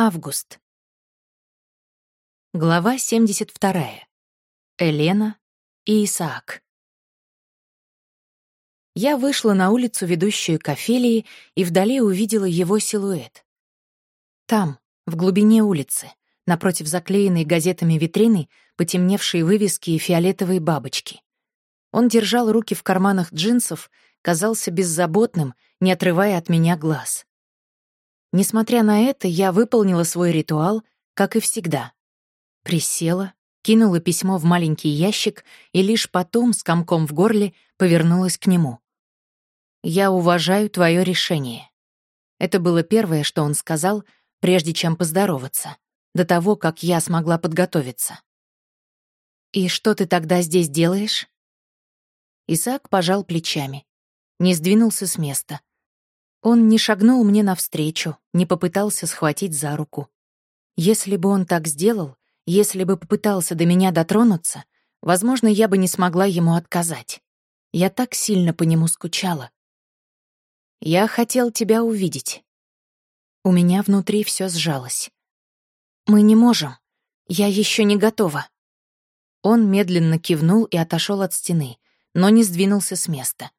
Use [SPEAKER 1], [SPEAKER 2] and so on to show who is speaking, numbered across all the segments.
[SPEAKER 1] Август. Глава 72. Елена и Исаак. Я вышла на улицу, ведущую к Офелии, и вдали увидела его силуэт. Там, в глубине улицы, напротив заклеенной газетами витрины, потемневшие вывески и фиолетовые бабочки. Он держал руки в карманах джинсов, казался беззаботным, не отрывая от меня глаз. Несмотря на это, я выполнила свой ритуал, как и всегда. Присела, кинула письмо в маленький ящик и лишь потом, с комком в горле, повернулась к нему. «Я уважаю твое решение». Это было первое, что он сказал, прежде чем поздороваться, до того, как я смогла подготовиться. «И что ты тогда здесь делаешь?» Исаак пожал плечами, не сдвинулся с места, он не шагнул мне навстречу, не попытался схватить за руку. Если бы он так сделал, если бы попытался до меня дотронуться, возможно, я бы не смогла ему отказать. Я так сильно по нему скучала. Я хотел тебя увидеть. У меня внутри все сжалось. Мы не можем. Я еще не готова. Он медленно кивнул и отошел от стены, но не сдвинулся с места.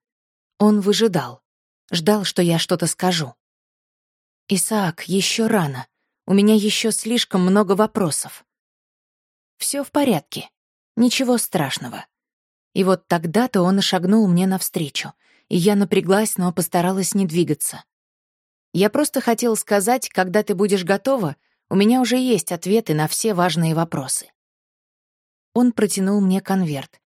[SPEAKER 1] Он выжидал. Ждал, что я что-то скажу. «Исаак, еще рано. У меня еще слишком много вопросов». Все в порядке. Ничего страшного». И вот тогда-то он и шагнул мне навстречу, и я напряглась, но постаралась не двигаться. «Я просто хотел сказать, когда ты будешь готова, у меня уже есть ответы на все важные вопросы». Он протянул мне конверт.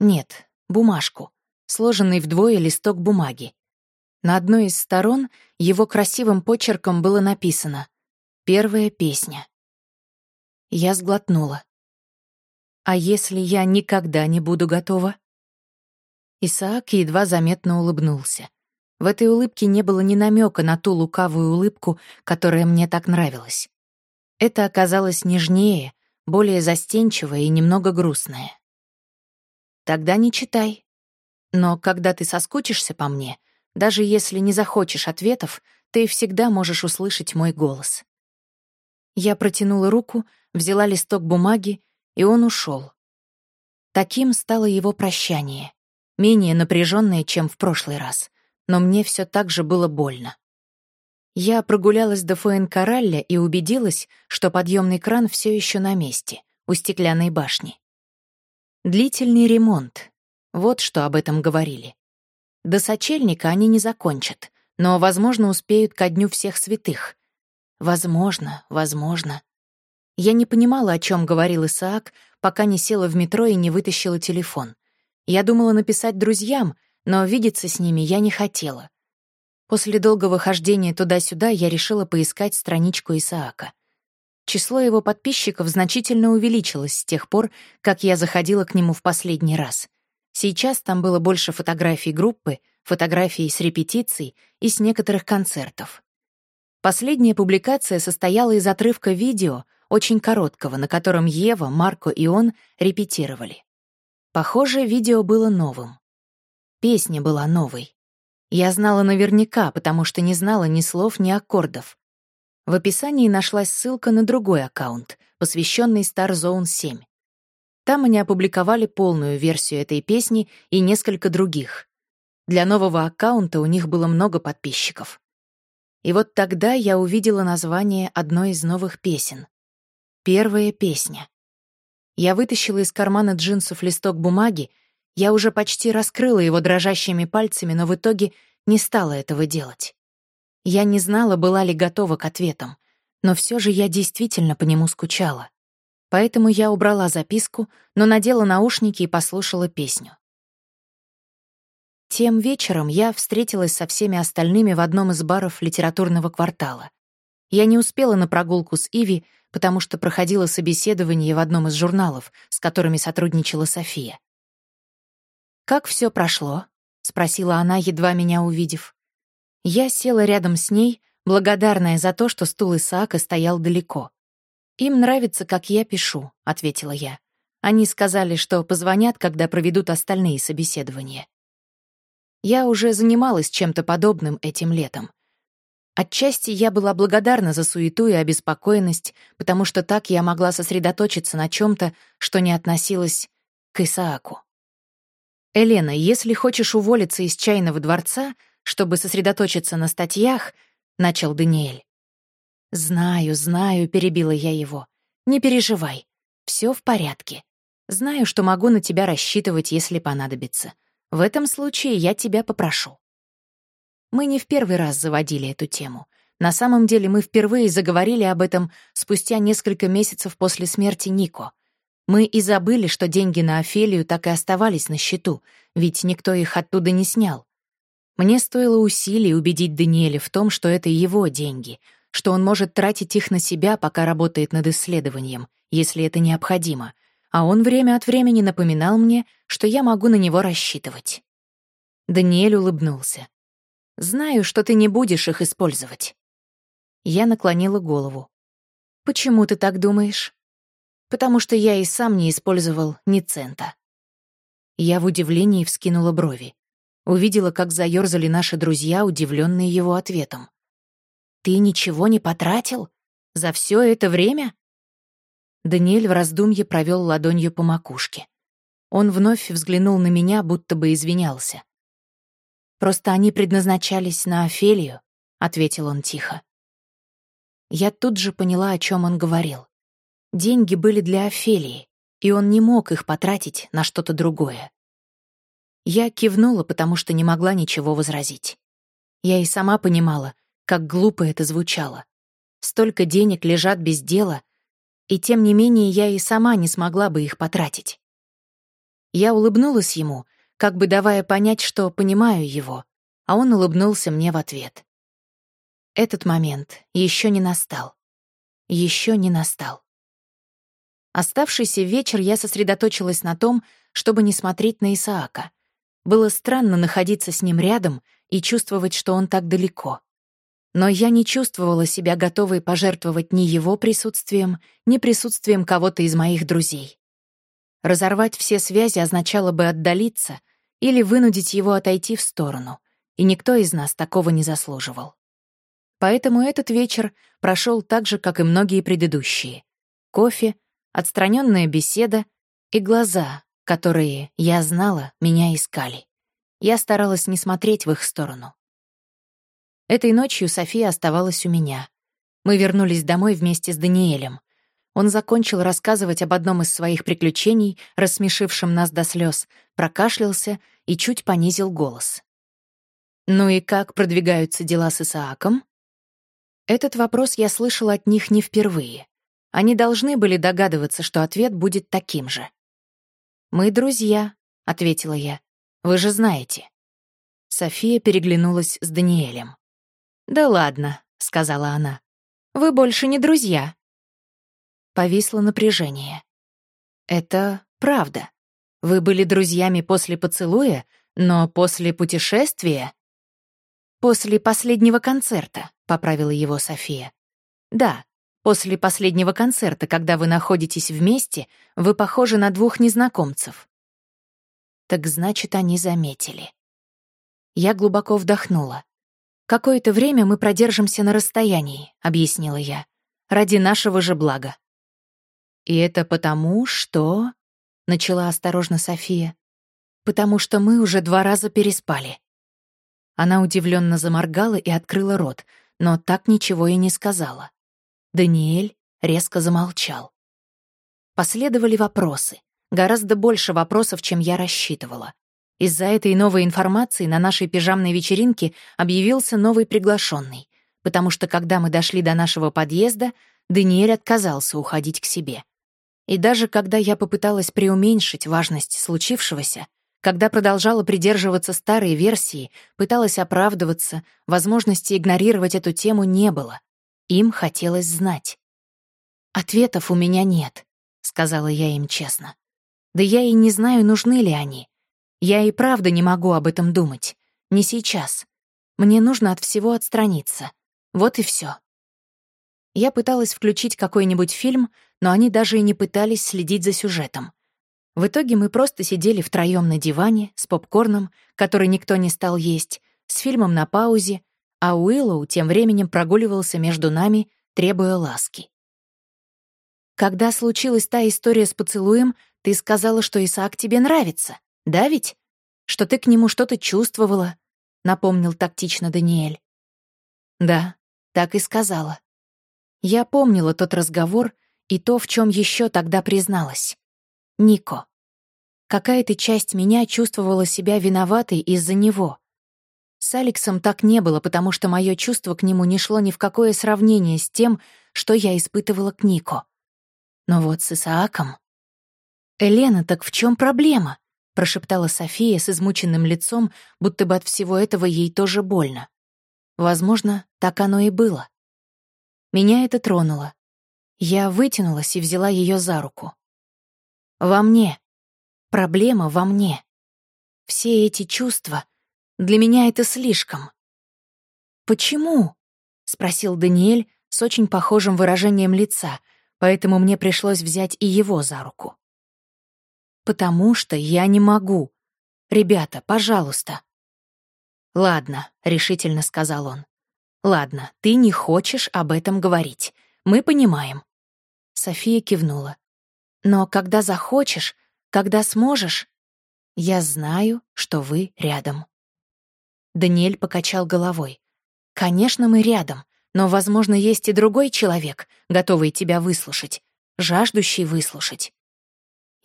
[SPEAKER 1] Нет, бумажку, сложенный вдвое листок бумаги. На одной из сторон его красивым почерком было написано «Первая песня». Я сглотнула. «А если я никогда не буду готова?» Исаак едва заметно улыбнулся. В этой улыбке не было ни намека на ту лукавую улыбку, которая мне так нравилась. Это оказалось нежнее, более застенчивое и немного грустное. «Тогда не читай. Но когда ты соскучишься по мне, даже если не захочешь ответов, ты всегда можешь услышать мой голос. Я протянула руку, взяла листок бумаги, и он ушел. Таким стало его прощание, менее напряженное, чем в прошлый раз, но мне все так же было больно. Я прогулялась до Фуэнкаралля и убедилась, что подъемный кран все еще на месте, у стеклянной башни. Длительный ремонт. Вот что об этом говорили. До сочельника они не закончат, но, возможно, успеют ко дню всех святых. Возможно, возможно. Я не понимала, о чем говорил Исаак, пока не села в метро и не вытащила телефон. Я думала написать друзьям, но видеться с ними я не хотела. После долгого хождения туда-сюда я решила поискать страничку Исаака. Число его подписчиков значительно увеличилось с тех пор, как я заходила к нему в последний раз. Сейчас там было больше фотографий группы, фотографий с репетиций и с некоторых концертов. Последняя публикация состояла из отрывка видео, очень короткого, на котором Ева, Марко и он репетировали. Похоже, видео было новым. Песня была новой. Я знала наверняка, потому что не знала ни слов, ни аккордов. В описании нашлась ссылка на другой аккаунт, посвященный Star Zone 7. Там они опубликовали полную версию этой песни и несколько других. Для нового аккаунта у них было много подписчиков. И вот тогда я увидела название одной из новых песен. Первая песня. Я вытащила из кармана джинсов листок бумаги, я уже почти раскрыла его дрожащими пальцами, но в итоге не стала этого делать. Я не знала, была ли готова к ответам, но все же я действительно по нему скучала. Поэтому я убрала записку, но надела наушники и послушала песню. Тем вечером я встретилась со всеми остальными в одном из баров литературного квартала. Я не успела на прогулку с Иви, потому что проходила собеседование в одном из журналов, с которыми сотрудничала София. «Как все прошло?» — спросила она, едва меня увидев. Я села рядом с ней, благодарная за то, что стул Исаака стоял далеко. «Им нравится, как я пишу», — ответила я. Они сказали, что позвонят, когда проведут остальные собеседования. Я уже занималась чем-то подобным этим летом. Отчасти я была благодарна за суету и обеспокоенность, потому что так я могла сосредоточиться на чем то что не относилось к Исааку. «Елена, если хочешь уволиться из чайного дворца, чтобы сосредоточиться на статьях», — начал Даниэль. «Знаю, знаю», — перебила я его. «Не переживай, все в порядке. Знаю, что могу на тебя рассчитывать, если понадобится. В этом случае я тебя попрошу». Мы не в первый раз заводили эту тему. На самом деле мы впервые заговорили об этом спустя несколько месяцев после смерти Нико. Мы и забыли, что деньги на Офелию так и оставались на счету, ведь никто их оттуда не снял. Мне стоило усилий убедить Даниэля в том, что это его деньги, что он может тратить их на себя, пока работает над исследованием, если это необходимо, а он время от времени напоминал мне, что я могу на него рассчитывать. Даниэль улыбнулся. «Знаю, что ты не будешь их использовать». Я наклонила голову. «Почему ты так думаешь?» потому что я и сам не использовал ни цента. Я в удивлении вскинула брови. Увидела, как заёрзали наши друзья, удивленные его ответом. «Ты ничего не потратил? За все это время?» Даниэль в раздумье провел ладонью по макушке. Он вновь взглянул на меня, будто бы извинялся. «Просто они предназначались на Офелию», — ответил он тихо. Я тут же поняла, о чем он говорил. Деньги были для Офелии, и он не мог их потратить на что-то другое. Я кивнула, потому что не могла ничего возразить. Я и сама понимала, как глупо это звучало. Столько денег лежат без дела, и тем не менее я и сама не смогла бы их потратить. Я улыбнулась ему, как бы давая понять, что понимаю его, а он улыбнулся мне в ответ. Этот момент еще не настал. Еще не настал. Оставшийся вечер я сосредоточилась на том, чтобы не смотреть на Исаака. Было странно находиться с ним рядом и чувствовать, что он так далеко. Но я не чувствовала себя готовой пожертвовать ни его присутствием, ни присутствием кого-то из моих друзей. Разорвать все связи означало бы отдалиться или вынудить его отойти в сторону, и никто из нас такого не заслуживал. Поэтому этот вечер прошел так же, как и многие предыдущие. Кофе — отстраненная беседа и глаза, которые, я знала, меня искали. Я старалась не смотреть в их сторону. Этой ночью София оставалась у меня. Мы вернулись домой вместе с Даниэлем. Он закончил рассказывать об одном из своих приключений, рассмешившем нас до слез, прокашлялся и чуть понизил голос. «Ну и как продвигаются дела с Исааком?» Этот вопрос я слышала от них не впервые. Они должны были догадываться, что ответ будет таким же. «Мы друзья», — ответила я. «Вы же знаете». София переглянулась с Даниэлем. «Да ладно», — сказала она. «Вы больше не друзья». Повисло напряжение. «Это правда. Вы были друзьями после поцелуя, но после путешествия...» «После последнего концерта», — поправила его София. «Да, После последнего концерта, когда вы находитесь вместе, вы похожи на двух незнакомцев. Так значит, они заметили. Я глубоко вдохнула. «Какое-то время мы продержимся на расстоянии», — объяснила я, «ради нашего же блага». «И это потому, что...» — начала осторожно София. «Потому что мы уже два раза переспали». Она удивленно заморгала и открыла рот, но так ничего и не сказала. Даниэль резко замолчал. Последовали вопросы. Гораздо больше вопросов, чем я рассчитывала. Из-за этой новой информации на нашей пижамной вечеринке объявился новый приглашенный, потому что когда мы дошли до нашего подъезда, Даниэль отказался уходить к себе. И даже когда я попыталась преуменьшить важность случившегося, когда продолжала придерживаться старой версии, пыталась оправдываться, возможности игнорировать эту тему не было. Им хотелось знать. «Ответов у меня нет», — сказала я им честно. «Да я и не знаю, нужны ли они. Я и правда не могу об этом думать. Не сейчас. Мне нужно от всего отстраниться. Вот и все. Я пыталась включить какой-нибудь фильм, но они даже и не пытались следить за сюжетом. В итоге мы просто сидели втроём на диване с попкорном, который никто не стал есть, с фильмом на паузе, а Уиллоу тем временем прогуливался между нами, требуя ласки. «Когда случилась та история с поцелуем, ты сказала, что Исаак тебе нравится, да ведь? Что ты к нему что-то чувствовала», — напомнил тактично Даниэль. «Да, так и сказала». Я помнила тот разговор и то, в чем еще тогда призналась. Нико. Какая-то часть меня чувствовала себя виноватой из-за него. С Алексом так не было, потому что мое чувство к нему не шло ни в какое сравнение с тем, что я испытывала к Нико. Но вот с Исааком... «Элена, так в чем проблема?» — прошептала София с измученным лицом, будто бы от всего этого ей тоже больно. Возможно, так оно и было. Меня это тронуло. Я вытянулась и взяла ее за руку. «Во мне», Проблема во мне. Все эти чувства, для меня это слишком. «Почему?» — спросил Даниэль с очень похожим выражением лица, поэтому мне пришлось взять и его за руку. «Потому что я не могу. Ребята, пожалуйста». «Ладно», — решительно сказал он. «Ладно, ты не хочешь об этом говорить. Мы понимаем». София кивнула. «Но когда захочешь, когда сможешь, я знаю, что вы рядом». Даниэль покачал головой. «Конечно, мы рядом, но, возможно, есть и другой человек, готовый тебя выслушать, жаждущий выслушать».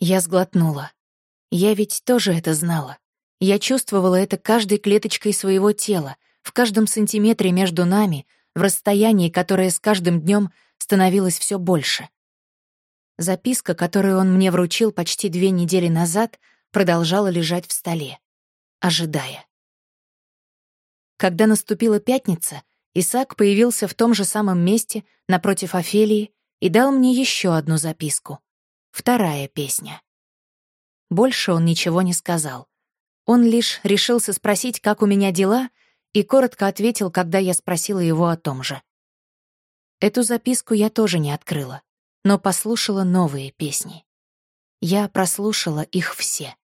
[SPEAKER 1] Я сглотнула. Я ведь тоже это знала. Я чувствовала это каждой клеточкой своего тела, в каждом сантиметре между нами, в расстоянии, которое с каждым днем становилось все больше. Записка, которую он мне вручил почти две недели назад, продолжала лежать в столе, ожидая. Когда наступила пятница, Исаак появился в том же самом месте, напротив Офелии, и дал мне еще одну записку. Вторая песня. Больше он ничего не сказал. Он лишь решился спросить, как у меня дела, и коротко ответил, когда я спросила его о том же. Эту записку я тоже не открыла но послушала новые песни. Я прослушала их все.